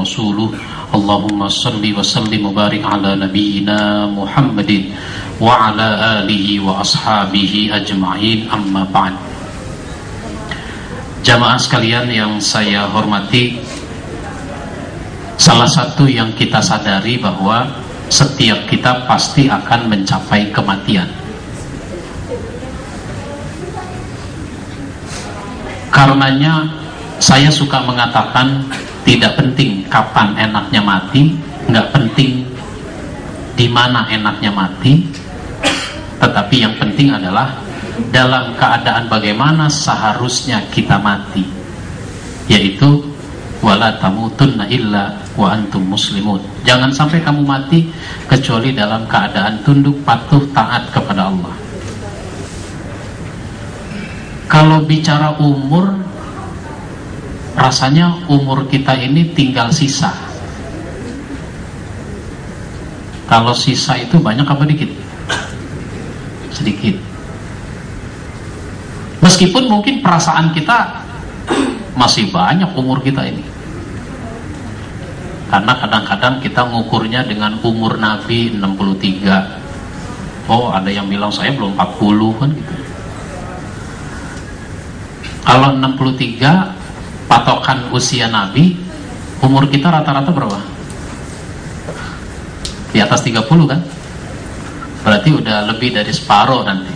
رسوله اللهم صل وسلم وبارك على نبينا محمد وعلى آله وأصحابه أجمعين أما بعد Jamaah sekalian yang saya hormati Salah satu yang kita sadari bahwa Setiap kita pasti akan mencapai kematian Karenanya saya suka mengatakan tidak penting kapan enaknya mati, nggak penting di mana enaknya mati, tetapi yang penting adalah dalam keadaan bagaimana seharusnya kita mati, yaitu wala tamutunna illa wa antum muslimun. Jangan sampai kamu mati kecuali dalam keadaan tunduk patuh taat kepada Allah. Kalau bicara umur rasanya umur kita ini tinggal sisa. Kalau sisa itu banyak apa dikit? sedikit. Meskipun mungkin perasaan kita masih banyak umur kita ini. Karena kadang-kadang kita ngukurnya dengan umur Nabi 63 oh ada yang bilang saya belum 40 kan gitu. Kalau 63 patokan usia Nabi umur kita rata-rata berapa? di atas 30 kan? berarti udah lebih dari separuh nanti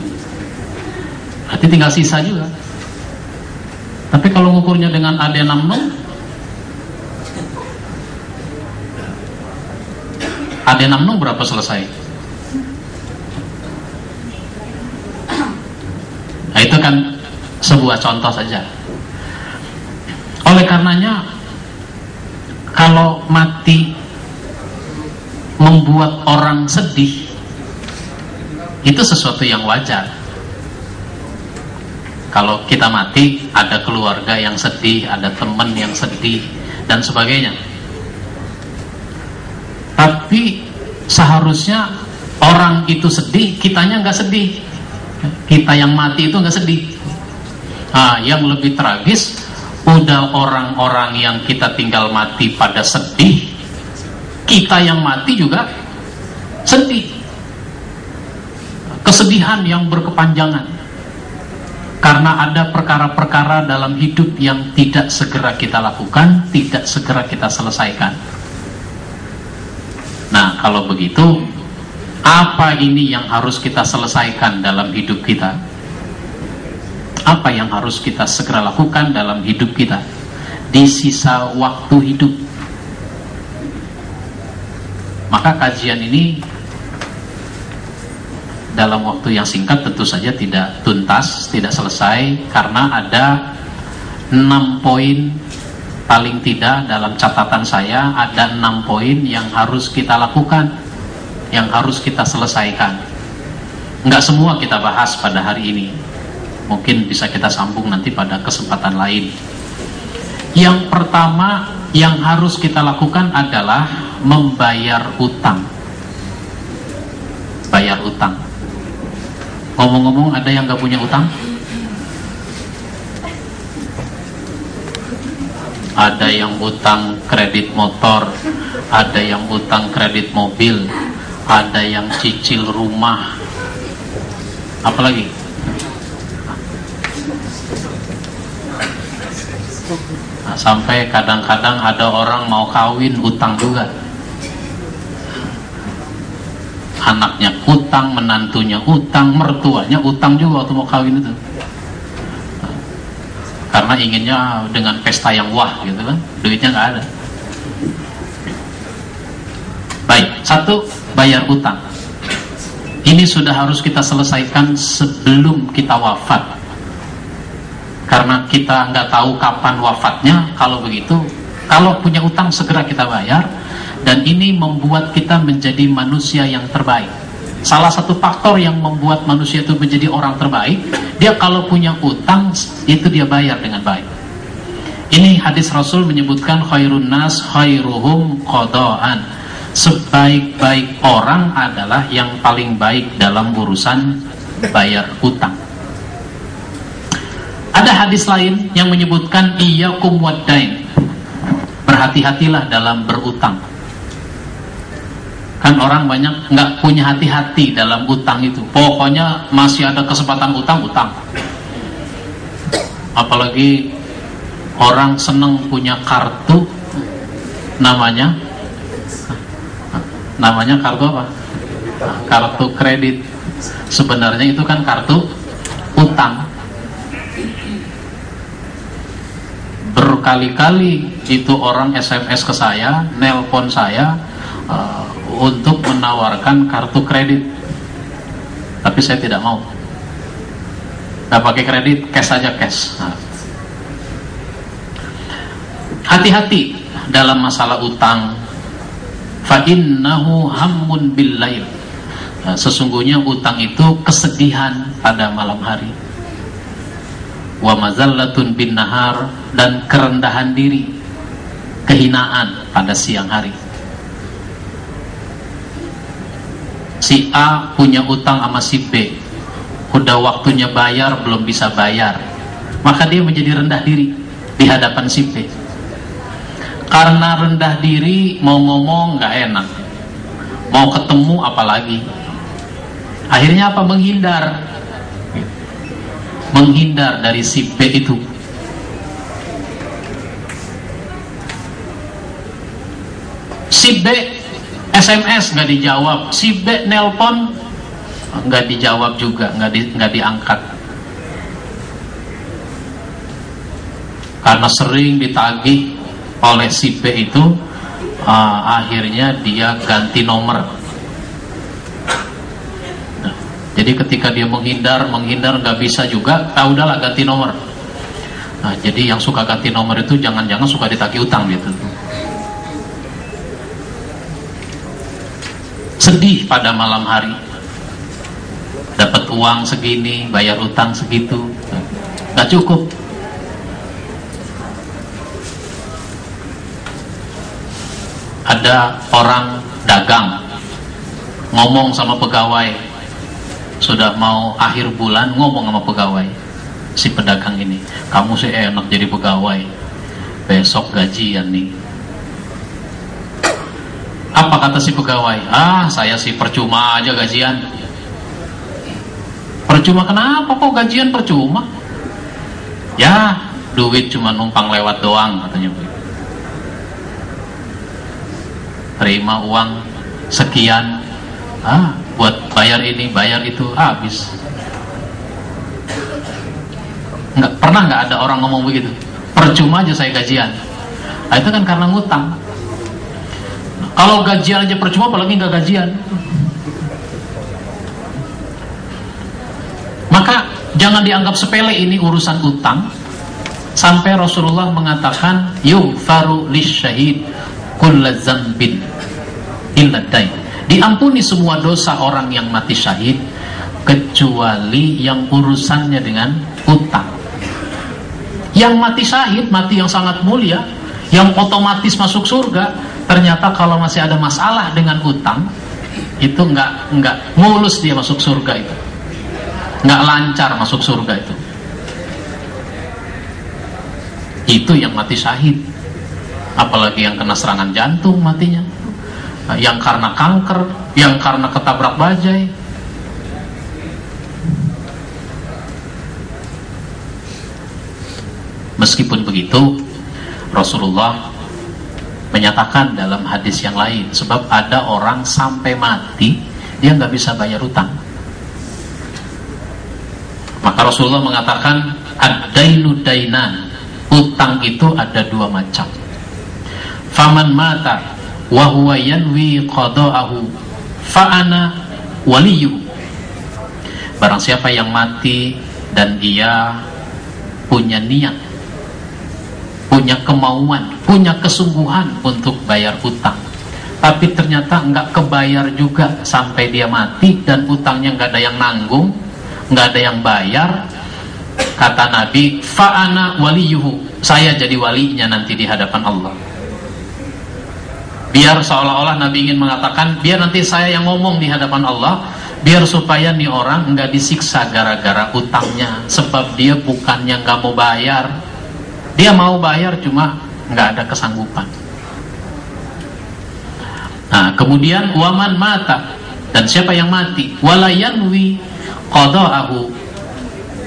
berarti tinggal sisa juga tapi kalau ngukurnya dengan AD60 AD60 berapa selesai? nah itu kan sebuah contoh saja oleh karenanya kalau mati membuat orang sedih itu sesuatu yang wajar. Kalau kita mati ada keluarga yang sedih, ada teman yang sedih dan sebagainya. Tapi seharusnya orang itu sedih, kitanya nggak sedih. Kita yang mati itu nggak sedih. Nah, yang lebih tragis udah orang-orang yang kita tinggal mati pada sedih kita yang mati juga sedih. Kesedihan yang berkepanjangan. Karena ada perkara-perkara dalam hidup yang tidak segera kita lakukan tidak segera kita selesaikan. Nah kalau begitu apa ini yang harus kita selesaikan dalam hidup kita apa yang harus kita segera lakukan dalam hidup kita? Di sisa waktu hidup. Maka kajian ini dalam waktu yang singkat tentu saja tidak tuntas, tidak selesai karena ada enam poin paling tidak dalam catatan saya ada enam poin yang harus kita lakukan yang harus kita selesaikan. Nggak semua kita bahas pada hari ini mungkin bisa kita sambung nanti pada kesempatan lain. Yang pertama yang harus kita lakukan adalah membayar utang. Bayar utang. Ngomong-ngomong ada yang gak punya utang? Ada yang utang kredit motor ada yang utang kredit mobil ada yang cicil rumah. Apalagi Nah, sampai kadang-kadang ada orang mau kawin utang juga. Anaknya utang, menantunya utang, mertuanya utang juga waktu mau kawin itu. Karena inginnya dengan pesta yang wah gitu kan, duitnya nggak ada. Baik, satu bayar utang. Ini sudah harus kita selesaikan sebelum kita wafat karena kita nggak tahu kapan wafatnya kalau begitu kalau punya utang segera kita bayar. Dan ini membuat kita menjadi manusia yang terbaik. Salah satu faktor yang membuat manusia itu menjadi orang terbaik dia kalau punya utang itu dia bayar dengan baik. Ini hadis Rasul menyebutkan khairun nas khairuhum qadaan. Sebaik-baik orang adalah yang paling baik dalam urusan bayar utang ada hadis lain yang menyebutkan iyyakum waddain. berhati-hatilah dalam berutang. Kan orang banyak nggak punya hati-hati dalam utang itu. Pokoknya masih ada kesempatan utang utang. Apalagi orang seneng punya kartu namanya namanya kartu apa? Kartu kredit. Sebenarnya itu kan kartu utang berkali-kali itu orang SMS ke saya nelpon saya uh, untuk menawarkan kartu kredit. Tapi saya tidak mau. Nggak pakai kredit cash saja cash. Hati-hati dalam masalah utang. Fa innahu hammun bil lail. Sesungguhnya utang itu kesedihan pada malam hari wa mazallatun bin nahar dan kerendahan diri kehinaan pada siang hari. Si A punya utang sama si B. Udah waktunya bayar belum bisa bayar. Maka dia menjadi rendah diri di hadapan si B. Karena rendah diri mau ngomong nggak enak. Mau ketemu apalagi. Akhirnya apa? Menghindar menghindar dari si B itu si B SMS nggak dijawab, si B nelpon nggak dijawab juga, nggak di, nggak diangkat. Karena sering ditagih oleh si B itu, uh, akhirnya dia ganti nomor. Nah, jadi ketika dia menghindar, menghindar nggak bisa juga, ah udahlah ganti nomor. Nah, jadi yang suka ganti nomor itu jangan-jangan suka ditagih utang gitu. sedih pada malam hari dapat uang segini bayar utang segitu nggak cukup ada orang dagang ngomong sama pegawai sudah mau akhir bulan ngomong sama pegawai si pedagang ini kamu sih enak jadi pegawai besok gajian nih apa kata si pegawai? Ah, saya sih percuma aja gajian. Percuma kenapa kok gajian percuma? Ya, duit cuma numpang lewat doang katanya. Terima uang sekian, ah, buat bayar ini, bayar itu, habis. Nggak pernah nggak ada orang ngomong begitu. Percuma aja saya gajian. Nah, itu kan karena ngutang. Kalau gajian aja percuma apalagi nggak gajian. Maka jangan dianggap sepele ini urusan utang. Sampai Rasulullah mengatakan yughfaru lisyahid kulla dzambin illa dain. Diampuni semua dosa orang yang mati syahid kecuali yang urusannya dengan utang. Yang mati syahid, mati yang sangat mulia, yang otomatis masuk surga, ternyata kalau masih ada masalah dengan utang itu nggak nggak mulus dia masuk surga itu. Nggak lancar masuk surga itu. Itu yang mati syahid. Apalagi yang kena serangan jantung matinya yang karena kanker yang karena ketabrak bajai. Meskipun begitu Rasulullah menyatakan dalam hadis yang lain sebab ada orang sampai mati dia nggak bisa bayar utang. Maka Rasulullah mengatakan ad-dainu dainan. Utang itu ada dua macam. Faman mata yanwi qada'ahu fa'ana waliyu barang siapa yang mati dan dia punya niat punya kemauan, punya kesungguhan untuk bayar utang. Tapi ternyata nggak kebayar juga sampai dia mati dan utangnya nggak ada yang nanggung, nggak ada yang bayar. Kata Nabi, fa'ana waliyuhu, saya jadi walinya nanti di hadapan Allah. Biar seolah-olah Nabi ingin mengatakan, biar nanti saya yang ngomong di hadapan Allah, biar supaya nih orang nggak disiksa gara-gara utangnya, sebab dia bukannya nggak mau bayar, dia mau bayar cuma nggak ada kesanggupan. Nah, kemudian waman mata? Dan siapa yang mati? Walayanwi qada'ahu.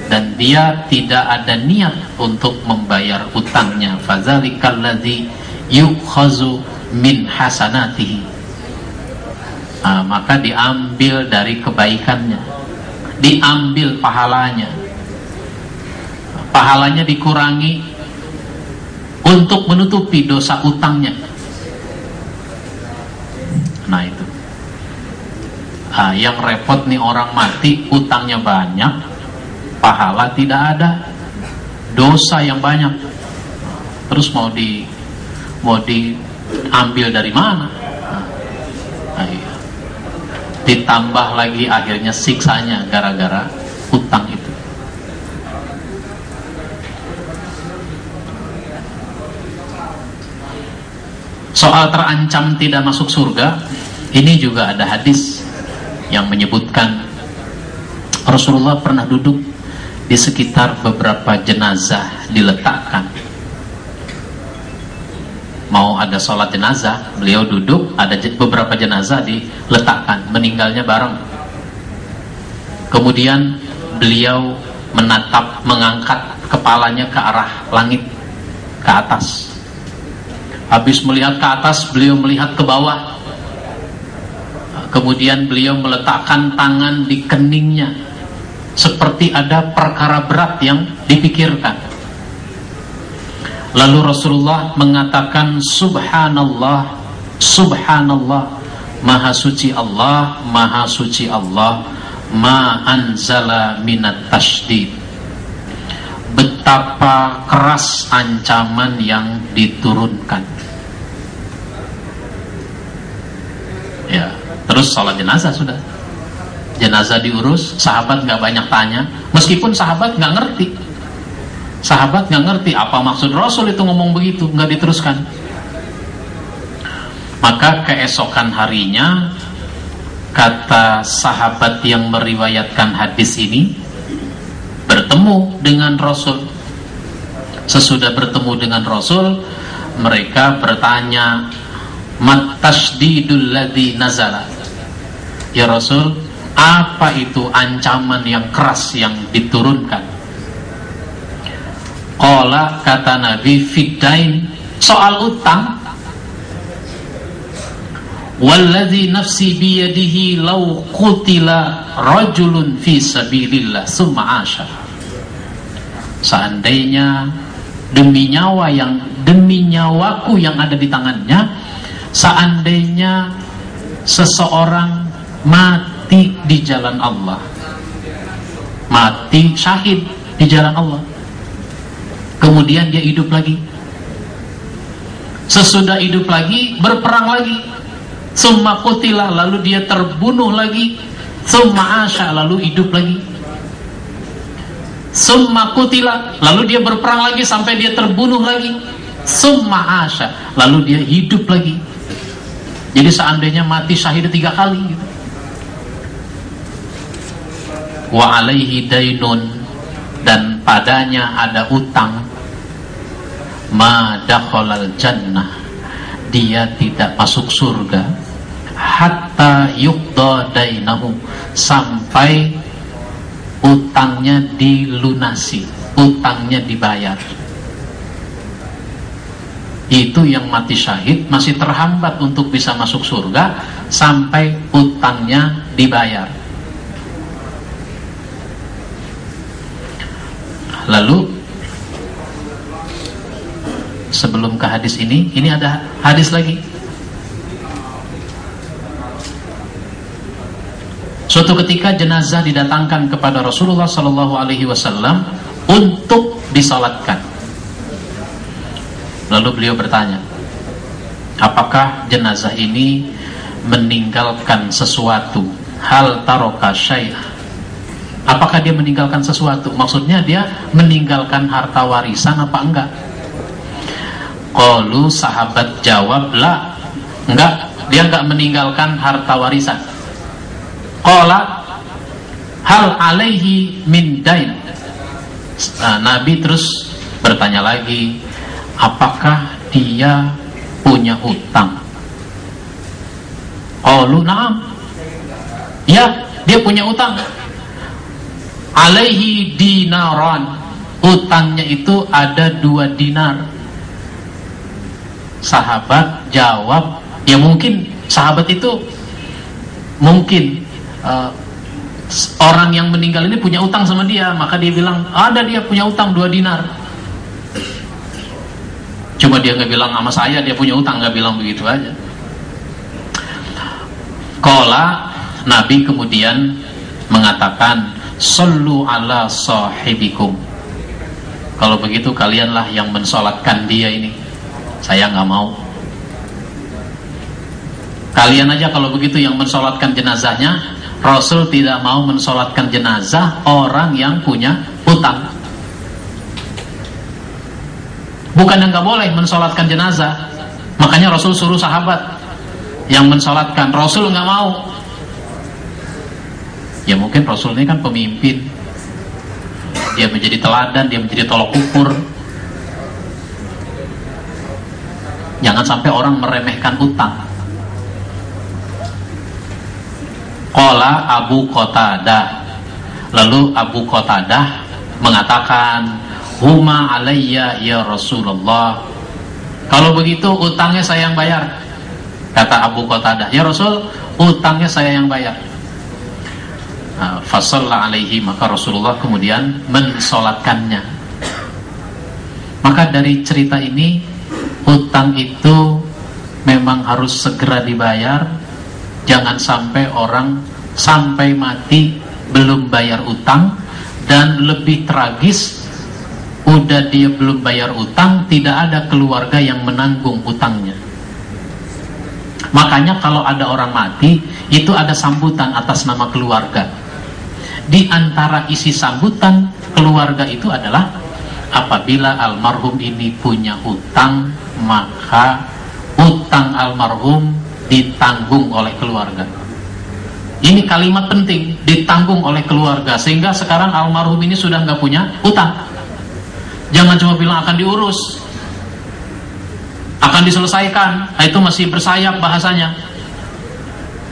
Dan dia tidak ada niat untuk membayar utangnya. Fadzalikal ladzi yukhazu min hasanatihi. Nah, maka diambil dari kebaikannya diambil pahalanya. Pahalanya dikurangi untuk menutupi dosa utangnya. Nah itu. Nah, yang repot nih orang mati utangnya banyak pahala tidak ada dosa yang banyak. Terus mau di mau diambil dari mana? Nah, iya. ditambah lagi akhirnya siksanya gara-gara utang itu. Soal terancam tidak masuk surga ini juga ada hadis yang menyebutkan Rasulullah pernah duduk di sekitar beberapa jenazah diletakkan mau ada sholat jenazah beliau duduk ada beberapa jenazah diletakkan meninggalnya bareng kemudian beliau menatap mengangkat kepalanya ke arah langit ke atas Habis melihat ke atas, beliau melihat ke bawah. Kemudian beliau meletakkan tangan di keningnya. Seperti ada perkara berat yang dipikirkan. Lalu Rasulullah mengatakan Subhanallah, Subhanallah, Maha suci Allah, Maha suci Allah, Ma anzala minat tashdid betapa keras ancaman yang diturunkan. Ya terus sholat jenazah sudah. Jenazah diurus sahabat nggak banyak tanya. Meskipun sahabat nggak ngerti sahabat nggak ngerti apa maksud Rasul itu ngomong begitu nggak diteruskan. Maka keesokan harinya kata sahabat yang meriwayatkan hadis ini bertemu dengan Rasul. Sesudah bertemu dengan Rasul mereka bertanya matasdidul ladzi nazala? Ya Rasul apa itu ancaman yang keras yang diturunkan Qala kata Nabi fidain soal utang. Walladhi nafsi biyadihi law qutila rajulun fi sabilillah summa asha. Seandainya demi nyawa yang demi nyawaku yang ada di tangannya seandainya seseorang mati di jalan Allah mati syahid di jalan Allah kemudian dia hidup lagi. Sesudah hidup lagi berperang lagi. Summa kutilah lalu dia terbunuh lagi. Summa asya lalu hidup lagi. Summa kutilah lalu dia berperang lagi sampai dia terbunuh lagi. Summa asya lalu dia hidup lagi. Jadi seandainya mati syahid tiga kali gitu. Wa alaihi dainun dan padanya ada utang ma dakhalal jannah. Dia tidak masuk surga. Hatta yuqda dainahu sampai utangnya dilunasi utangnya dibayar. Itu yang mati syahid masih terhambat untuk bisa masuk surga sampai utangnya dibayar. Lalu sebelum ke hadis ini ini ada hadis lagi Suatu ketika jenazah didatangkan kepada Rasulullah Sallallahu Alaihi Wasallam untuk disalatkan. Lalu beliau bertanya, apakah jenazah ini meninggalkan sesuatu? Hal taroka syai'ah. Apakah dia meninggalkan sesuatu? Maksudnya dia meninggalkan harta warisan apa enggak? Qalu sahabat jawab, "La." Enggak, dia enggak meninggalkan harta warisan. Qala hal alaihi min dain. Nah, Nabi terus bertanya lagi, apakah dia punya hutang oh lu naam ya dia punya hutang alaihi dinaran utangnya itu ada dua dinar sahabat jawab ya mungkin sahabat itu mungkin uh, orang yang meninggal ini punya utang sama dia maka dia bilang ada dia punya utang dua dinar. Coba dia nggak bilang sama saya dia punya utang nggak bilang begitu aja. Kola Nabi kemudian mengatakan Sallu ala sahibikum. Kalau begitu kalianlah yang mensolatkan dia ini Saya nggak mau. Kalian aja kalau begitu yang mensolatkan jenazahnya Rasul tidak mau mensolatkan jenazah orang yang punya utang Bukan yang nggak boleh mensolatkan jenazah. Makanya Rasul suruh sahabat yang mensolatkan Rasul nggak mau. Ya mungkin Rasul ini kan pemimpin. Dia menjadi teladan dia menjadi tolok ukur jangan sampai orang meremehkan utang Kola Abu Qatadah lalu Abu Qatadah mengatakan huma alayya ya Rasulullah kalau begitu utangnya saya yang bayar Kata Abu Qatadah, "Ya Rasul, utangnya saya yang bayar." Nah, Fasalla alaihi maka Rasulullah kemudian mensolatkannya. Maka dari cerita ini utang itu memang harus segera dibayar. Jangan sampai orang sampai mati belum bayar utang dan lebih tragis udah dia belum bayar utang tidak ada keluarga yang menanggung utangnya. Makanya kalau ada orang mati, itu ada sambutan atas nama keluarga. Di antara isi sambutan keluarga itu adalah apabila almarhum ini punya utang, maka utang almarhum ditanggung oleh keluarga. Ini kalimat penting, ditanggung oleh keluarga. Sehingga sekarang almarhum ini sudah nggak punya utang. Jangan cuma bilang akan diurus, akan diselesaikan nah, itu masih bersayap bahasanya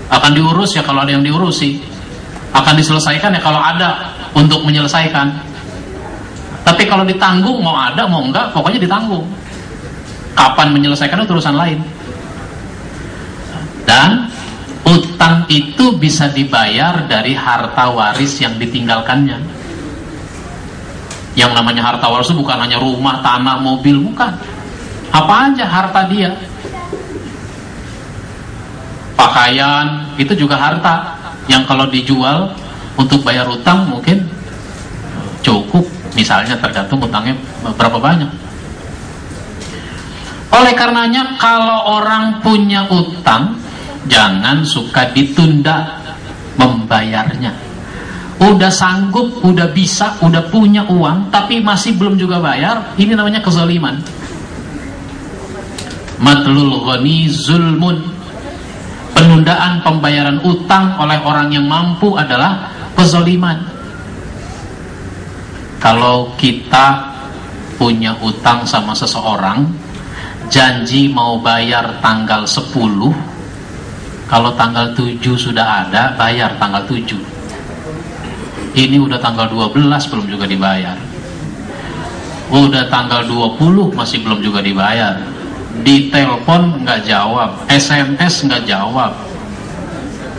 akan diurus ya kalau ada yang diurusi akan diselesaikan ya kalau ada untuk menyelesaikan tapi kalau ditanggung mau ada mau enggak pokoknya ditanggung kapan menyelesaikan itu urusan lain. Dan utang itu bisa dibayar dari harta waris yang ditinggalkannya. Yang namanya harta waris bukan hanya rumah, tanah, mobil, bukan. Apa aja harta dia. Pakaian itu juga harta. Yang kalau dijual untuk bayar utang mungkin cukup. Misalnya tergantung utangnya berapa banyak oleh karenanya kalau orang punya utang jangan suka ditunda membayarnya. Udah sanggup, udah bisa, udah punya uang tapi masih belum juga bayar ini namanya kezaliman. Matlul ghani zulmun. Penundaan pembayaran utang oleh orang yang mampu adalah kezoliman kalau kita punya utang sama seseorang janji mau bayar tanggal 10 kalau tanggal 7 sudah ada bayar tanggal 7 ini udah tanggal 12 belum juga dibayar. Udah tanggal 20 masih belum juga dibayar. Di telepon nggak jawab, SMS nggak jawab.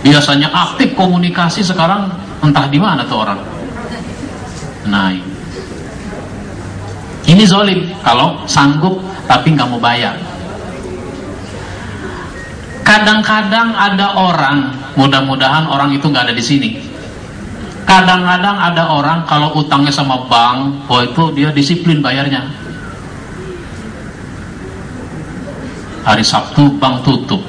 Biasanya aktif komunikasi sekarang entah di mana tuh orang. Nah, ini zolim. Kalau sanggup tapi nggak mau bayar. Kadang-kadang ada orang, mudah-mudahan orang itu nggak ada di sini. Kadang-kadang ada orang kalau utangnya sama bank, oh itu dia disiplin bayarnya. Hari Sabtu bank tutup.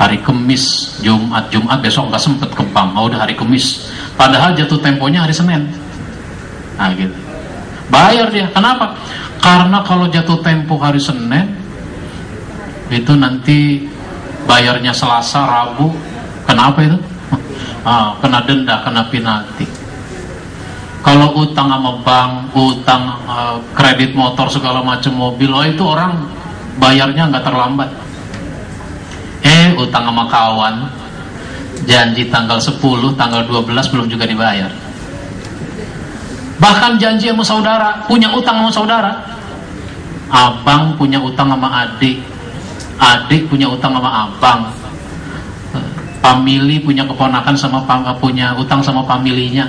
Hari Kemis Jumat Jumat besok nggak sempet ke bank. Oh, udah hari Kemis padahal jatuh temponya hari Senin. Nah gitu bayar dia. Kenapa? Karena kalau jatuh tempo hari Senin itu nanti bayarnya Selasa Rabu. Kenapa itu? Ah, kena denda kena penalti. Kalau utang sama bank, utang uh, kredit motor segala macam mobil, oh itu orang bayarnya nggak terlambat. Eh, utang sama kawan, janji tanggal 10, tanggal 12 belum juga dibayar. Bahkan janji sama saudara, punya utang sama saudara. Abang punya utang sama adik, adik punya utang sama abang. Famili punya keponakan sama punya utang sama familinya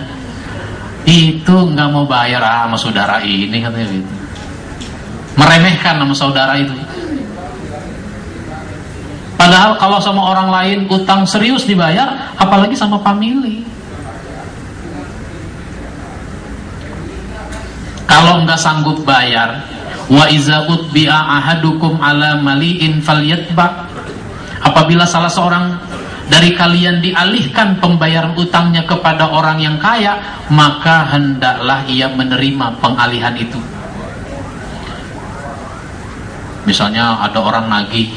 itu nggak mau bayar ah, sama saudara ini katanya gitu. Meremehkan sama saudara itu. Padahal kalau sama orang lain utang serius dibayar apalagi sama family kalau nggak sanggup bayar wa iza utbi'a ahadukum ala mali'in falyatba. Apabila salah seorang dari kalian dialihkan pembayaran utangnya kepada orang yang kaya, maka hendaklah ia menerima pengalihan itu. Misalnya ada orang nagih,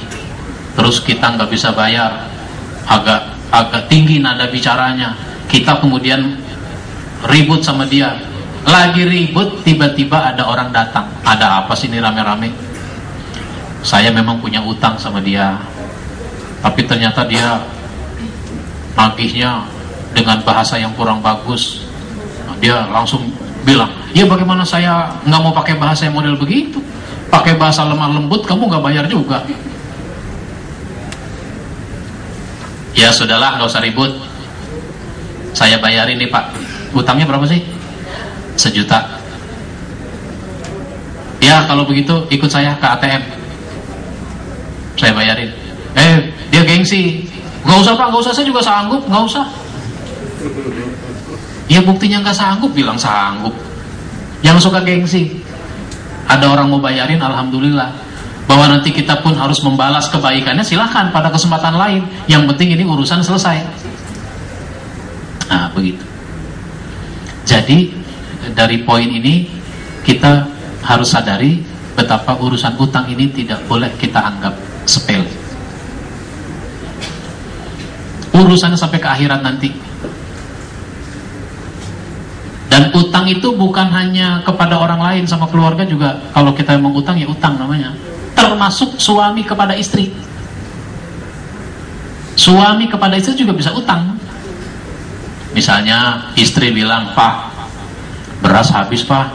terus kita nggak bisa bayar, agak agak tinggi nada bicaranya, kita kemudian ribut sama dia, lagi ribut tiba-tiba ada orang datang, ada apa sih ini rame-rame? Saya memang punya utang sama dia, tapi ternyata dia nagihnya dengan bahasa yang kurang bagus. Dia langsung bilang ya bagaimana saya nggak mau pakai bahasa yang model begitu? Pakai bahasa lemah lembut kamu nggak bayar juga. Ya sudahlah nggak usah ribut. Saya bayarin nih pak. Utangnya berapa sih sejuta ya kalau begitu ikut saya ke ATM saya bayarin eh dia gengsi Gak usah pak, gak usah, saya juga sanggup, gak usah. Ya buktinya gak sanggup, bilang sanggup. Yang suka gengsi. Ada orang mau bayarin, Alhamdulillah. Bahwa nanti kita pun harus membalas kebaikannya, silahkan pada kesempatan lain. Yang penting ini urusan selesai. Nah, begitu. Jadi, dari poin ini, kita harus sadari betapa urusan utang ini tidak boleh kita anggap sepele. Urusannya sampai ke akhirat nanti. Dan utang itu bukan hanya kepada orang lain sama keluarga juga. Kalau kita emang utang ya utang namanya. Termasuk suami kepada istri. Suami kepada istri juga bisa utang. Misalnya istri bilang pak beras habis pak.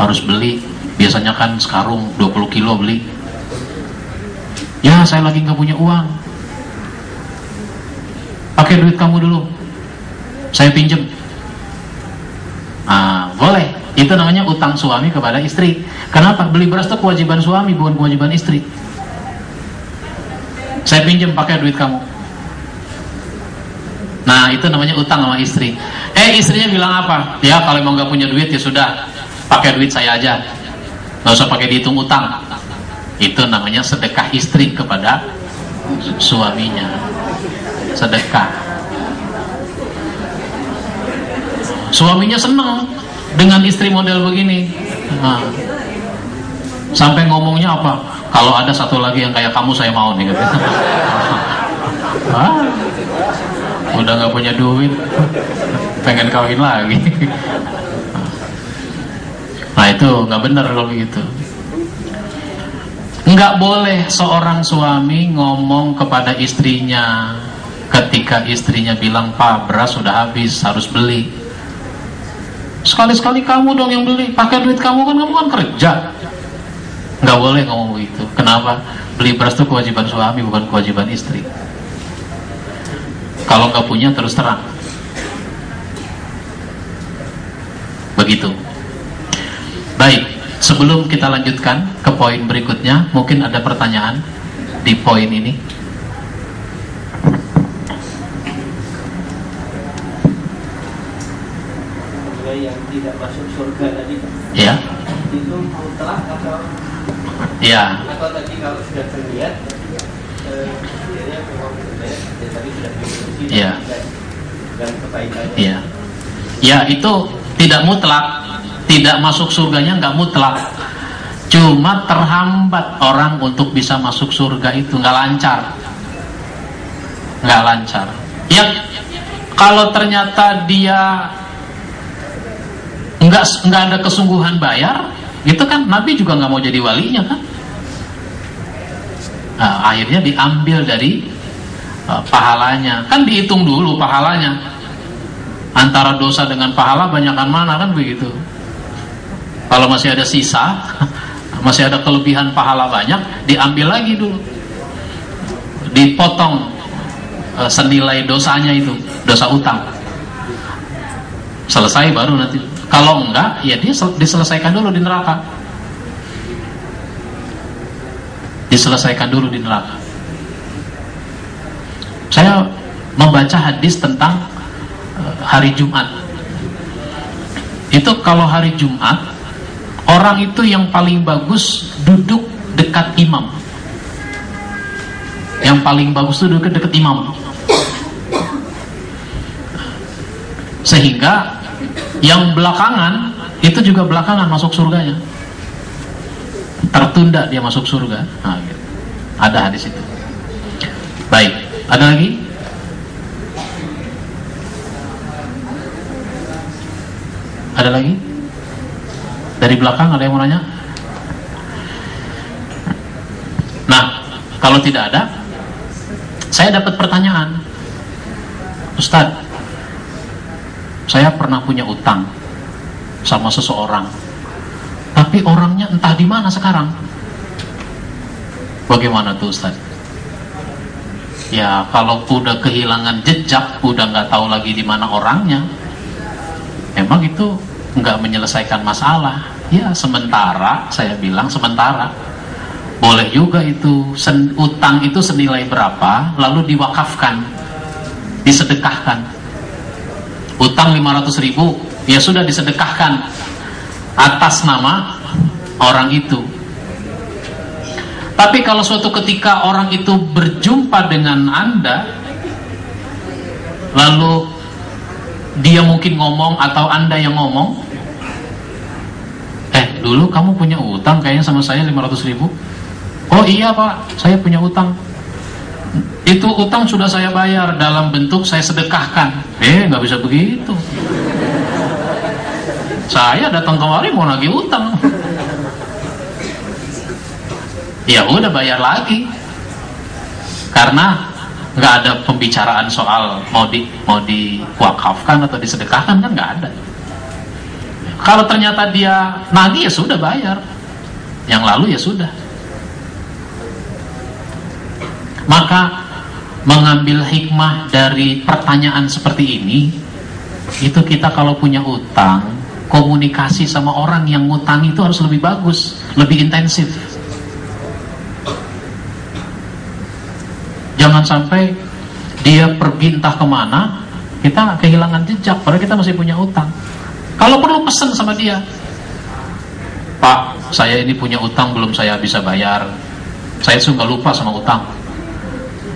Harus beli. Biasanya kan sekarung 20 kilo beli. Ya saya lagi nggak punya uang. Pakai duit kamu dulu. Saya pinjem. Ah boleh. Itu namanya utang suami kepada istri. Kenapa? Beli beras itu kewajiban suami bukan kewajiban istri. Saya pinjem pakai duit kamu. Nah itu namanya utang sama istri eh istrinya bilang apa? Ya kalau emang gak punya duit ya sudah. Pakai duit saya aja. Nggak usah pakai dihitung utang. Itu namanya sedekah istri kepada suaminya. Sedekah. Suaminya senang dengan istri model begini. Nah, sampai ngomongnya apa? Kalau ada satu lagi yang kayak kamu saya mau nih gitu. ah, udah nggak punya duit pengen kawin lagi. Nah itu nggak benar kalau begitu nggak boleh seorang suami ngomong kepada istrinya ketika istrinya bilang pak beras sudah habis harus beli. Sekali-sekali kamu dong yang beli pakai duit kamu kan kamu kan kerja. Nggak boleh ngomong begitu. Kenapa? Beli beras itu kewajiban suami bukan kewajiban istri. Kalau nggak punya terus terang begitu. Baik sebelum kita lanjutkan ke poin berikutnya mungkin ada pertanyaan di poin ini? Yang tidak masuk surga tadi ya. Itu mutlak atau ya. Atau tadi kalau sudah terlihat eh, memang ya, tadi sudah ya. dan kebaikannya. Ya. Ya itu tidak mutlak tidak masuk surganya nggak mutlak. Cuma terhambat orang untuk bisa masuk surga itu nggak lancar. Nggak lancar. Ya kalau ternyata dia nggak nggak ada kesungguhan bayar itu kan Nabi juga nggak mau jadi walinya kan? Nah, akhirnya diambil dari uh, pahalanya. Kan dihitung dulu pahalanya antara dosa dengan pahala banyakkan mana kan begitu? Kalau masih ada sisa masih ada kelebihan pahala banyak diambil lagi dulu. Dipotong uh, senilai dosanya itu dosa utang. Selesai baru nanti. Kalau enggak ya dia diselesaikan dulu di neraka. Diselesaikan dulu di neraka. Saya membaca hadis tentang hari Jumat. Itu kalau hari Jumat orang itu yang paling bagus duduk dekat imam. Yang paling bagus itu duduk dekat imam. Sehingga yang belakangan itu juga belakangan masuk surganya. Tertunda dia masuk surga. Nah, gitu. ada hadis itu. Baik ada lagi ada lagi? Dari belakang ada yang mau nanya? Nah kalau tidak ada saya dapat pertanyaan. Ustadz saya pernah punya utang sama seseorang tapi orangnya entah di mana sekarang. Bagaimana tuh Ustaz? Ya kalau udah kehilangan jejak udah nggak tahu lagi di mana orangnya emang itu nggak menyelesaikan masalah. Ya sementara saya bilang sementara. Boleh juga itu sen, utang itu senilai berapa lalu diwakafkan disedekahkan. Utang 500 ribu ya sudah disedekahkan atas nama orang itu. Tapi kalau suatu ketika orang itu berjumpa dengan anda lalu dia mungkin ngomong atau anda yang ngomong? Eh dulu kamu punya utang kayaknya sama saya 500 ribu. Oh iya pak. Saya punya utang. Itu utang sudah saya bayar. Dalam bentuk saya sedekahkan. Eh nggak bisa begitu. Saya datang kemari mau lagi utang. Ya udah bayar lagi. Karena nggak ada pembicaraan soal mau di mau diwakafkan atau disedekahkan kan nggak ada. Kalau ternyata dia nagih ya sudah bayar. Yang lalu ya sudah. Maka mengambil hikmah dari pertanyaan seperti ini itu kita kalau punya utang komunikasi sama orang yang ngutang itu harus lebih bagus lebih intensif jangan sampai dia pergi entah ke mana kita kehilangan jejak padahal kita masih punya utang kalau perlu pesan sama dia Pak saya ini punya utang belum saya bisa bayar saya suka lupa sama utang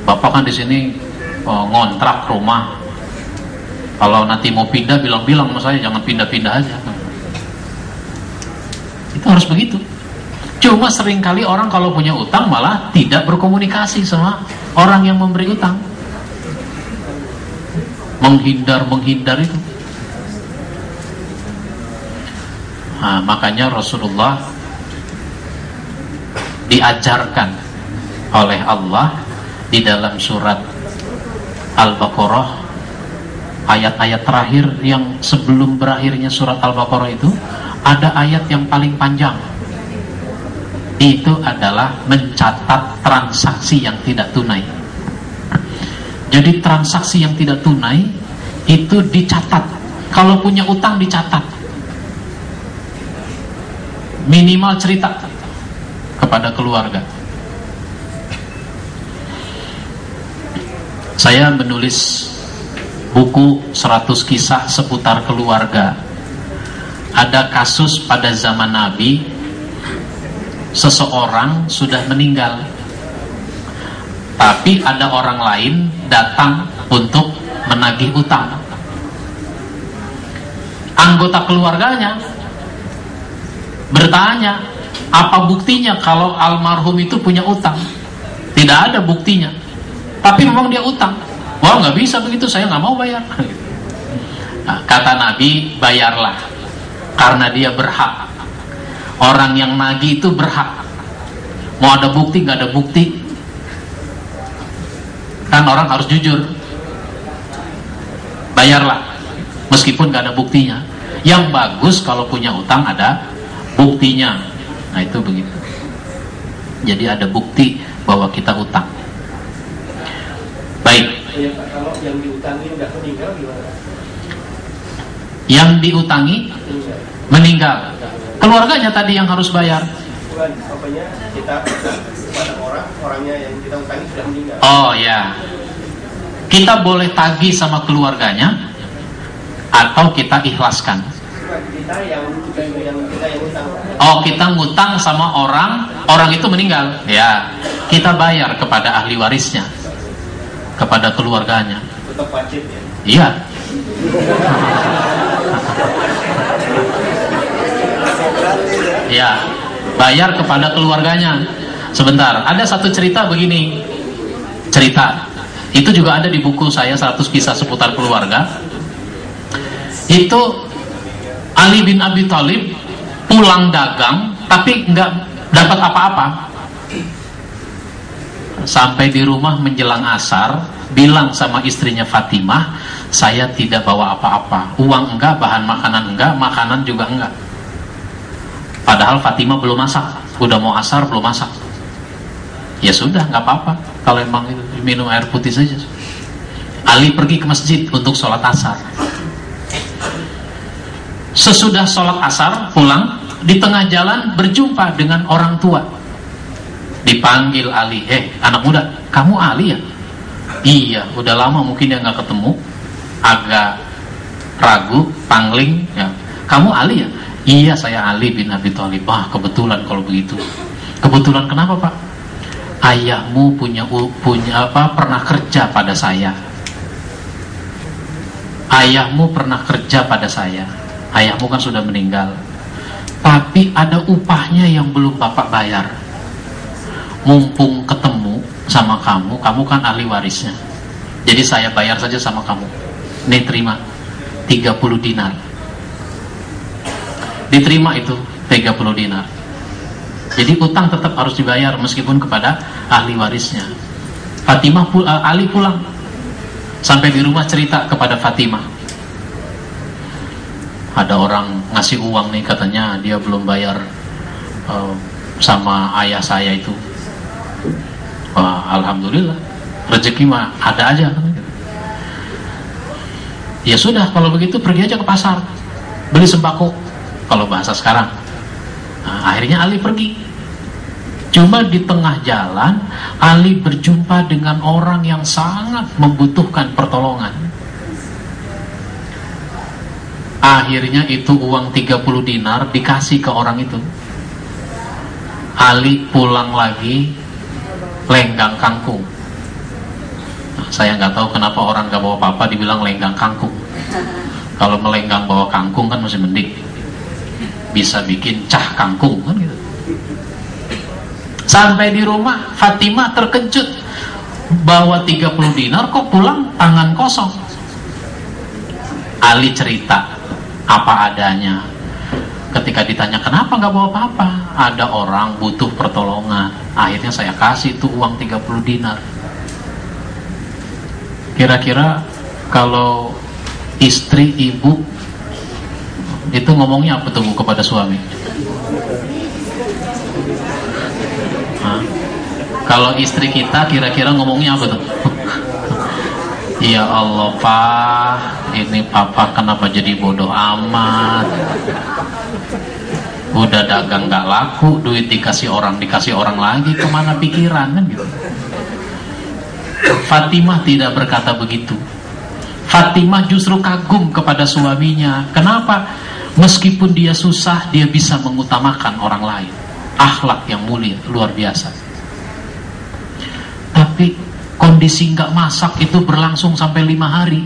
Bapak kan di sini oh, ngontrak rumah. Kalau nanti mau pindah bilang-bilang sama saya jangan pindah-pindah aja. Itu harus begitu. Cuma sering kali orang kalau punya utang malah tidak berkomunikasi sama orang yang memberi utang. Menghindar-menghindar itu. Nah, makanya Rasulullah diajarkan oleh Allah di dalam surat Al-Baqarah ayat-ayat terakhir yang sebelum berakhirnya surat Al-Baqarah itu ada ayat yang paling panjang itu adalah mencatat transaksi yang tidak tunai. Jadi transaksi yang tidak tunai itu dicatat. Kalau punya utang dicatat. Minimal cerita kepada keluarga. Saya menulis buku 100 kisah seputar keluarga. Ada kasus pada zaman Nabi, seseorang sudah meninggal. Tapi ada orang lain datang untuk menagih utang. Anggota keluarganya bertanya, apa buktinya kalau almarhum itu punya utang? Tidak ada buktinya tapi memang dia utang wah nggak bisa begitu saya nggak mau bayar nah, kata Nabi bayarlah karena dia berhak orang yang nagih itu berhak. Mau ada bukti nggak ada bukti. Kan orang harus jujur. Bayarlah meskipun nggak ada buktinya. Yang bagus kalau punya utang ada buktinya. Nah itu begitu. Jadi ada bukti bahwa kita utang. Baik. Ya, kalau yang diutangi udah meninggal gimana? yang diutangi Meninggal. Keluarganya tadi yang harus bayar Bukan, pokoknya kita kepada orang, orangnya yang kita utangi sudah meninggal. oh ya kita boleh tagih sama keluarganya atau kita ikhlaskan kita yang yang kita yang utang. oh kita ngutang sama orang orang itu meninggal ya kita bayar kepada ahli warisnya kepada keluarganya Tetap wajib ya. iya Ya, bayar kepada keluarganya. Sebentar, ada satu cerita begini. Cerita. Itu juga ada di buku saya 100 kisah seputar keluarga. Itu Ali bin Abi Thalib pulang dagang tapi nggak dapat apa-apa. Sampai di rumah menjelang asar, bilang sama istrinya Fatimah, saya tidak bawa apa-apa. Uang enggak, bahan makanan enggak, makanan juga enggak. Padahal Fatimah belum masak, udah mau asar belum masak. Ya sudah, nggak apa-apa. Kalau emang itu minum air putih saja. Ali pergi ke masjid untuk sholat asar. Sesudah sholat asar pulang di tengah jalan berjumpa dengan orang tua. Dipanggil Ali, eh anak muda, kamu Ali ya? Iya, udah lama mungkin dia nggak ketemu, agak ragu, pangling. Ya. Kamu Ali ya? Iya saya Ali bin Abi Thalib. Wah kebetulan kalau begitu. Kebetulan kenapa Pak? Ayahmu punya punya apa? Pernah kerja pada saya. Ayahmu pernah kerja pada saya. Ayahmu kan sudah meninggal. Tapi ada upahnya yang belum Bapak bayar. Mumpung ketemu sama kamu, kamu kan ahli warisnya. Jadi saya bayar saja sama kamu. Nih terima 30 dinar diterima itu 30 dinar. Jadi utang tetap harus dibayar meskipun kepada ahli warisnya. Fatimah pul uh, Ali pulang. Sampai di rumah cerita kepada Fatimah. Ada orang ngasih uang nih katanya dia belum bayar uh, sama ayah saya itu. Wah alhamdulillah. Rezeki mah ada aja ya sudah kalau begitu pergi aja ke pasar. Beli sembako kalau bahasa sekarang. Nah, akhirnya Ali pergi. Cuma di tengah jalan, Ali berjumpa dengan orang yang sangat membutuhkan pertolongan. Akhirnya itu uang 30 dinar dikasih ke orang itu. Ali pulang lagi lenggang kangkung. Nah, saya nggak tahu kenapa orang nggak bawa apa-apa dibilang lenggang kangkung. Kalau melenggang bawa kangkung kan masih mending bisa bikin cah kangkung kan gitu. Sampai di rumah Fatimah terkejut bawa 30 dinar kok pulang tangan kosong. Ali cerita apa adanya. Ketika ditanya kenapa nggak bawa apa-apa, ada orang butuh pertolongan. Akhirnya saya kasih tuh uang 30 dinar. Kira-kira kalau istri ibu itu ngomongnya apa tuh kepada suami? Hah? Kalau istri kita kira-kira ngomongnya apa tuh? Ya Allah Pak, ini Papa kenapa jadi bodoh amat? Udah dagang gak laku, duit dikasih orang, dikasih orang lagi, ke mana pikiran kan gitu? Fatimah tidak berkata begitu. Fatimah justru kagum kepada suaminya. Kenapa? Meskipun dia susah, dia bisa mengutamakan orang lain. Akhlak yang mulia, luar biasa. Tapi kondisi nggak masak itu berlangsung sampai lima hari.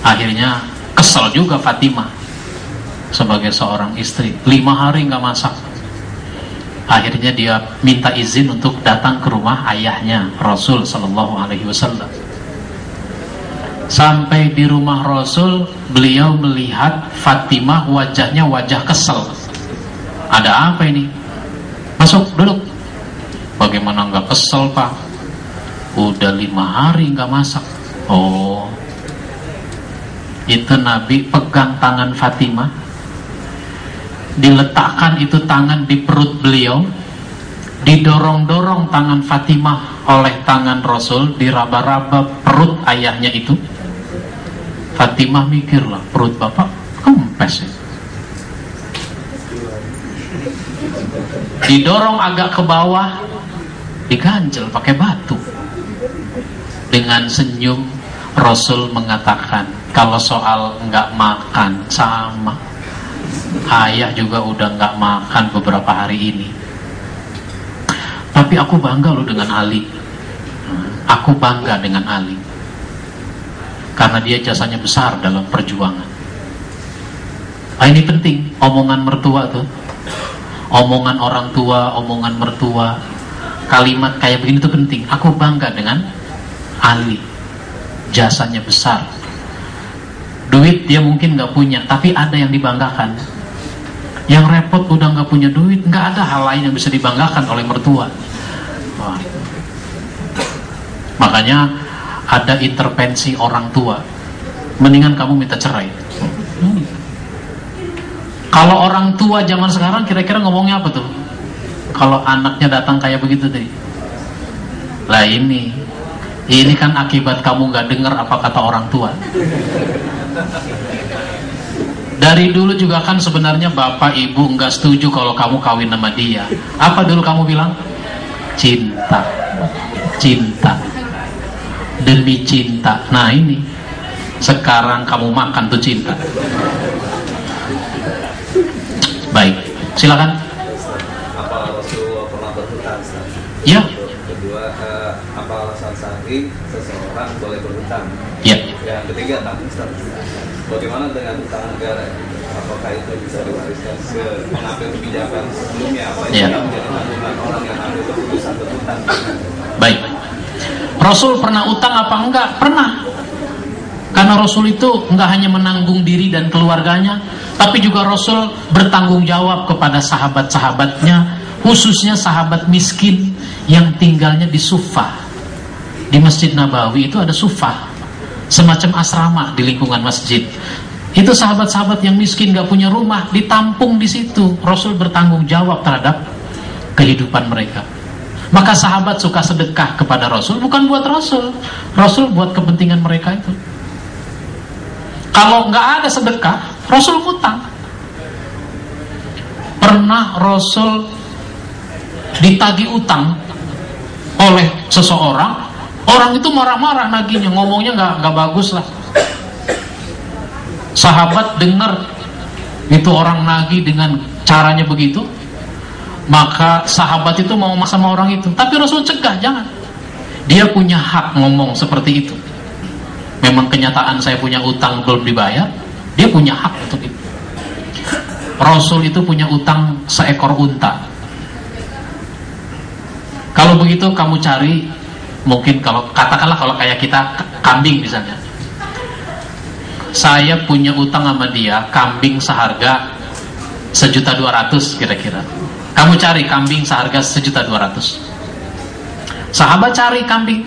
Akhirnya kesel juga Fatimah sebagai seorang istri. Lima hari nggak masak. Akhirnya dia minta izin untuk datang ke rumah ayahnya Rasul Shallallahu Alaihi Wasallam. Sampai di rumah Rasul, beliau melihat Fatimah wajahnya wajah kesel. Ada apa ini? Masuk, duduk. Bagaimana nggak kesel pak? Udah lima hari nggak masak. Oh, itu Nabi pegang tangan Fatimah, diletakkan itu tangan di perut beliau, didorong-dorong tangan Fatimah oleh tangan Rasul, diraba-raba perut ayahnya itu Fatimah mikirlah perut bapak kempes ya. Didorong agak ke bawah, diganjel pakai batu. Dengan senyum Rasul mengatakan, kalau soal nggak makan sama, ayah juga udah nggak makan beberapa hari ini. Tapi aku bangga loh dengan Ali. Aku bangga dengan Ali karena dia jasanya besar dalam perjuangan. Ah, ini penting, omongan mertua tuh. Omongan orang tua, omongan mertua, kalimat kayak begini tuh penting. Aku bangga dengan Ali. Jasanya besar. Duit dia mungkin nggak punya, tapi ada yang dibanggakan. Yang repot udah nggak punya duit, nggak ada hal lain yang bisa dibanggakan oleh mertua. Wah. Makanya ada intervensi orang tua. Mendingan kamu minta cerai. Hmm. kalau orang tua zaman sekarang kira-kira ngomongnya apa tuh? Kalau anaknya datang kayak begitu tadi lah ini ini kan akibat kamu nggak dengar apa kata orang tua. Dari dulu juga kan sebenarnya bapak ibu nggak setuju kalau kamu kawin sama dia. Apa dulu kamu bilang? Cinta. Cinta demi cinta. Nah ini sekarang kamu makan tuh cinta. Baik, silakan. Apa Rasulullah pernah berhutang? Ya. Kedua, eh, apa alasan sahih seseorang boleh berhutang? Ya. Yang ketiga, Ustaz. Bagaimana dengan hutang negara? Apakah itu bisa diwariskan ke pengambil kebijakan sebelumnya? Apa Ya. yang menjadi tanggungan orang yang ambil keputusan berhutang? Baik. Rasul pernah utang apa enggak? Pernah. Karena Rasul itu enggak hanya menanggung diri dan keluarganya, tapi juga Rasul bertanggung jawab kepada sahabat-sahabatnya, khususnya sahabat miskin yang tinggalnya di Sufah. Di Masjid Nabawi itu ada Sufah, semacam asrama di lingkungan masjid. Itu sahabat-sahabat yang miskin gak punya rumah, ditampung di situ. Rasul bertanggung jawab terhadap kehidupan mereka. Maka sahabat suka sedekah kepada Rasul bukan buat Rasul. Rasul buat kepentingan mereka itu. Kalau nggak ada sedekah, Rasul ngutang. Pernah Rasul ditagi utang oleh seseorang, orang itu marah-marah naginya, ngomongnya nggak nggak bagus lah. Sahabat dengar itu orang nagih dengan caranya begitu, maka sahabat itu mau sama orang itu. Tapi Rasul cegah jangan. Dia punya hak ngomong seperti itu. Memang kenyataan saya punya utang belum dibayar dia punya hak untuk itu. Rasul itu punya utang seekor unta. Kalau begitu kamu cari mungkin kalau katakanlah kalau kayak kita kambing misalnya. Saya punya utang sama dia kambing seharga sejuta dua ratus kira-kira kamu cari kambing seharga sejuta dua ratus sahabat cari kambing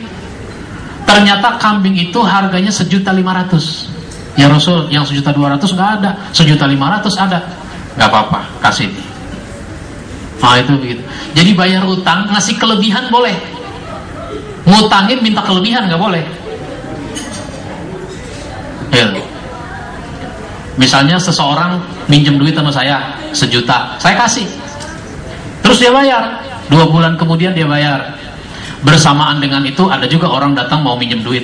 ternyata kambing itu harganya sejuta lima ratus ya Rasul yang sejuta dua ratus nggak ada sejuta lima ratus ada nggak apa-apa kasih Nah itu begitu. Jadi bayar utang ngasih kelebihan boleh. Ngutangin minta kelebihan nggak boleh. Ya. Misalnya seseorang minjem duit sama saya sejuta, saya kasih. Terus dia bayar. Dua bulan kemudian dia bayar. Bersamaan dengan itu ada juga orang datang mau minjem duit.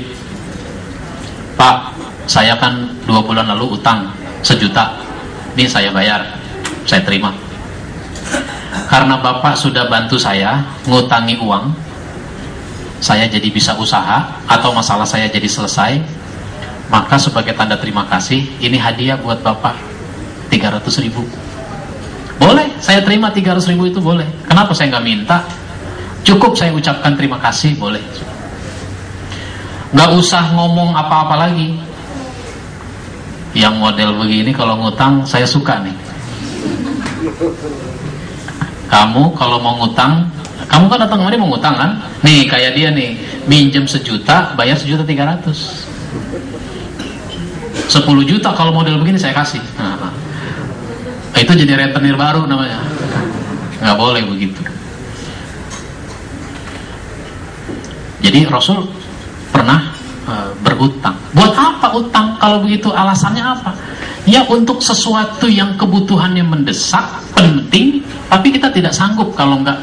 Pak, saya kan dua bulan lalu utang sejuta. Ini saya bayar, saya terima. Karena Bapak sudah bantu saya ngutangi uang, saya jadi bisa usaha atau masalah saya jadi selesai, maka sebagai tanda terima kasih, ini hadiah buat Bapak 300 ribu. Boleh, saya terima 300 ribu itu boleh. Kenapa saya nggak minta? Cukup saya ucapkan terima kasih, boleh. nggak usah ngomong apa-apa lagi yang model begini kalau ngutang saya suka nih kamu kalau mau ngutang kamu kan datang kemari mau ngutang kan nih kayak dia nih minjem sejuta bayar sejuta tiga ratus sepuluh juta kalau model begini saya kasih nah, itu jadi rentenir baru namanya. Nggak boleh begitu. Jadi Rasul pernah uh, berutang buat apa utang kalau begitu alasannya apa? Ya untuk sesuatu yang kebutuhannya mendesak penting tapi kita tidak sanggup kalau nggak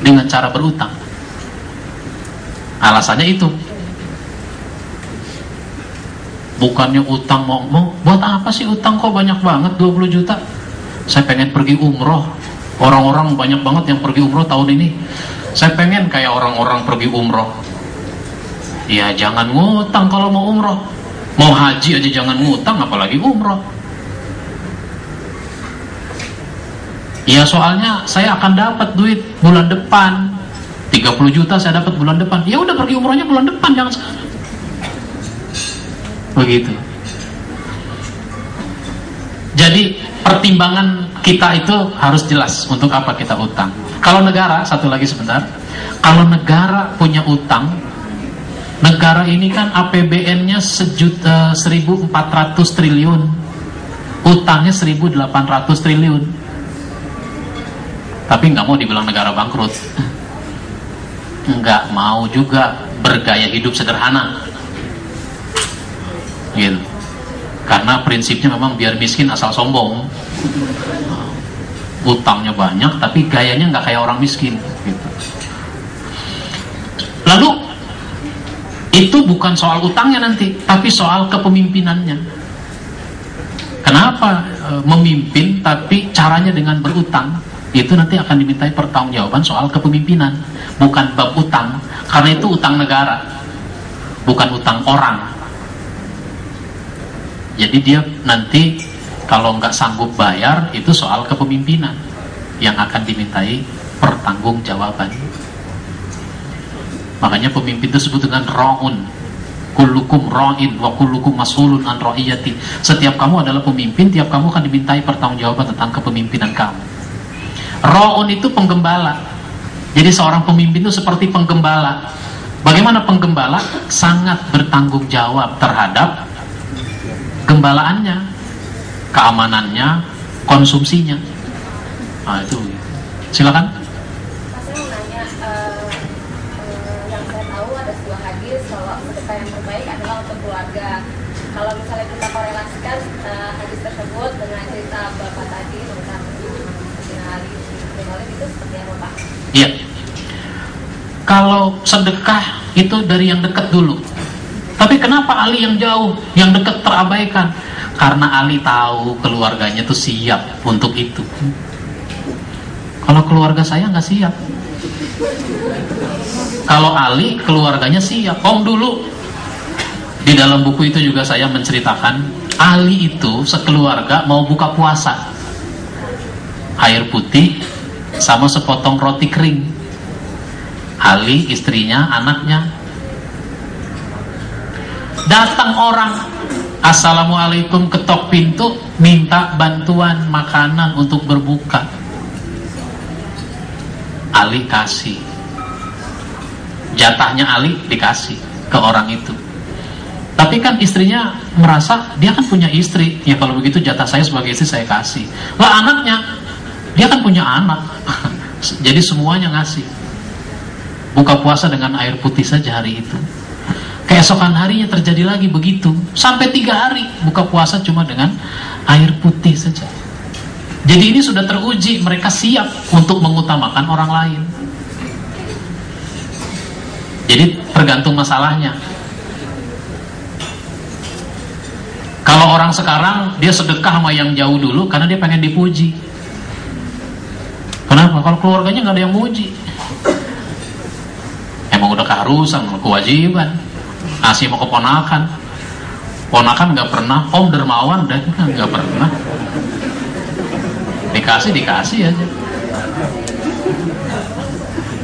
dengan cara berutang alasannya itu. Bukannya utang mau, mau buat apa sih utang kok banyak banget 20 juta saya pengen pergi umroh. Orang-orang banyak banget yang pergi umroh tahun ini. Saya pengen kayak orang-orang pergi umroh. Ya jangan ngutang kalau mau umroh. Mau haji aja jangan ngutang apalagi umroh. Ya soalnya saya akan dapat duit bulan depan. 30 juta saya dapat bulan depan. Ya udah pergi umrohnya bulan depan jangan sekarang. Begitu. Jadi pertimbangan kita itu harus jelas untuk apa kita utang. Kalau negara, satu lagi sebentar, kalau negara punya utang, negara ini kan APBN-nya sejuta 1.400 triliun, utangnya 1.800 triliun. Tapi nggak mau dibilang negara bangkrut, nggak mau juga bergaya hidup sederhana, gitu karena prinsipnya memang biar miskin asal sombong. Utangnya banyak tapi gayanya nggak kayak orang miskin gitu. lalu itu bukan soal utangnya nanti tapi soal kepemimpinannya. Kenapa e, memimpin tapi caranya dengan berutang? Itu nanti akan dimintai pertanggungjawaban soal kepemimpinan bukan bab utang. Karena itu utang negara bukan utang orang jadi dia nanti kalau nggak sanggup bayar itu soal kepemimpinan yang akan dimintai pertanggungjawaban. Makanya pemimpin itu disebut dengan raun. Kullukum ra'in wa kullukum mas'ulun an ra'iyati. Setiap kamu adalah pemimpin, tiap kamu akan dimintai pertanggungjawaban tentang kepemimpinan kamu. Raun itu penggembala. Jadi seorang pemimpin itu seperti penggembala. Bagaimana penggembala? Sangat bertanggung jawab terhadap gembalaannya, keamanannya, konsumsinya. Nah, itu. Silakan. Saya mau nanya, yang saya tahu ada sebuah hadis bahwa sedekah yang terbaik adalah untuk keluarga. Kalau misalnya kita korelasikan uh, hadis tersebut dengan cerita bapak tadi tentang Sayyidina Ali bin Thalib itu seperti apa Pak? Iya. Kalau sedekah itu dari yang dekat dulu. Tapi kenapa Ali yang jauh, yang dekat terabaikan? Karena Ali tahu keluarganya tuh siap untuk itu. Kalau keluarga saya nggak siap. Kalau Ali keluarganya siap. Om dulu di dalam buku itu juga saya menceritakan Ali itu sekeluarga mau buka puasa. Air putih sama sepotong roti kering. Ali, istrinya, anaknya datang orang Assalamualaikum ketok pintu minta bantuan makanan untuk berbuka. Ali kasih. Jatahnya Ali dikasih ke orang itu. Tapi kan istrinya merasa dia kan punya istri. Ya kalau begitu jatah saya sebagai istri saya kasih. Lah anaknya dia kan punya anak. Jadi semuanya ngasih. Buka puasa dengan air putih saja hari itu keesokan harinya terjadi lagi begitu. Sampai tiga hari buka puasa cuma dengan air putih saja. Jadi ini sudah teruji mereka siap untuk mengutamakan orang lain. Jadi tergantung masalahnya. Kalau orang sekarang dia sedekah sama yang jauh dulu karena dia pengen dipuji. Kenapa? Kalau keluarganya nggak ada yang muji. Emang udah keharusan kewajiban ngasih mau keponakan ponakan nggak pernah om dermawan dan nggak pernah dikasih dikasih aja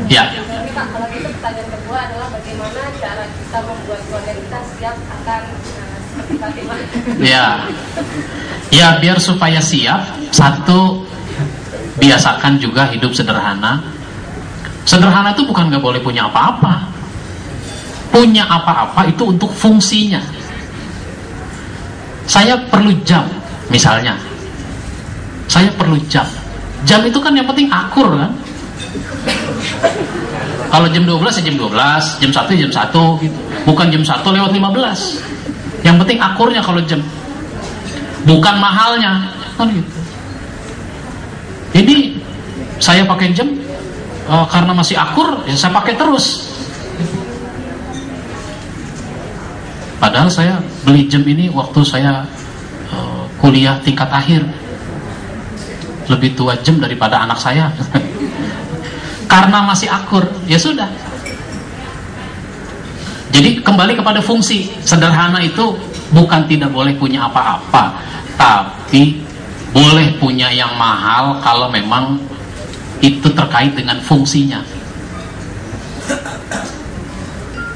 ya Tapi Pak, kalau gitu pertanyaan kedua adalah bagaimana cara kita membuat keluarga kita siap akan seperti Fatimah. Ya, ya biar supaya siap, satu biasakan juga hidup sederhana. Sederhana itu bukan nggak boleh punya apa-apa. Punya apa-apa itu untuk fungsinya. Saya perlu jam, misalnya. Saya perlu jam. Jam itu kan yang penting akur kan. Kalau jam 12 ya jam 12, jam 1 ya jam 1 gitu. Bukan jam 1 lewat 15. Yang penting akurnya kalau jam. Bukan mahalnya, kan gitu. Jadi saya pakai jam uh, karena masih akur, ya saya pakai terus. Padahal saya beli jam ini waktu saya uh, kuliah tingkat akhir. Lebih tua jam daripada anak saya. karena masih akur, ya sudah. Jadi kembali kepada fungsi sederhana itu bukan tidak boleh punya apa-apa, tapi boleh punya yang mahal kalau memang itu terkait dengan fungsinya.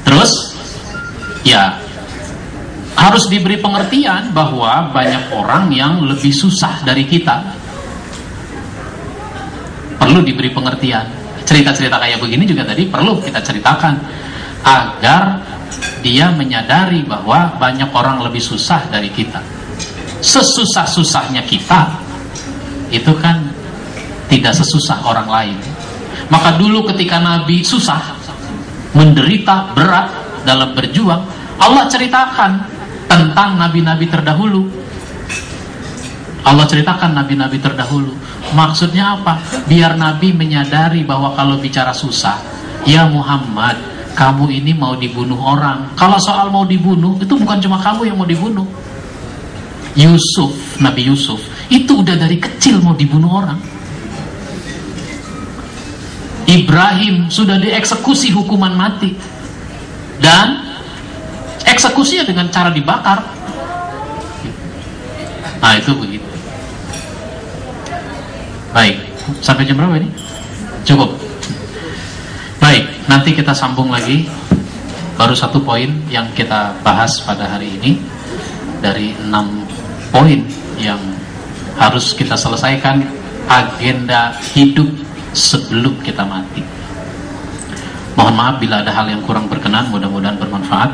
Terus, ya harus diberi pengertian bahwa banyak orang yang lebih susah dari kita. Perlu diberi pengertian cerita-cerita kayak begini juga tadi perlu kita ceritakan agar dia menyadari bahwa banyak orang lebih susah dari kita. Sesusah-susahnya kita itu kan tidak sesusah orang lain. Maka dulu ketika Nabi susah, menderita, berat dalam berjuang, Allah ceritakan tentang nabi-nabi terdahulu. Allah ceritakan nabi-nabi terdahulu. Maksudnya apa? Biar Nabi menyadari bahwa kalau bicara susah, ya Muhammad, kamu ini mau dibunuh orang. Kalau soal mau dibunuh, itu bukan cuma kamu yang mau dibunuh. Yusuf, Nabi Yusuf, itu udah dari kecil mau dibunuh orang. Ibrahim sudah dieksekusi hukuman mati. Dan eksekusinya dengan cara dibakar. Nah, itu begitu. Baik, sampai jam berapa ini? Cukup. Baik, nanti kita sambung lagi. Baru satu poin yang kita bahas pada hari ini dari enam poin yang harus kita selesaikan agenda hidup sebelum kita mati. Mohon maaf bila ada hal yang kurang berkenan, mudah-mudahan bermanfaat.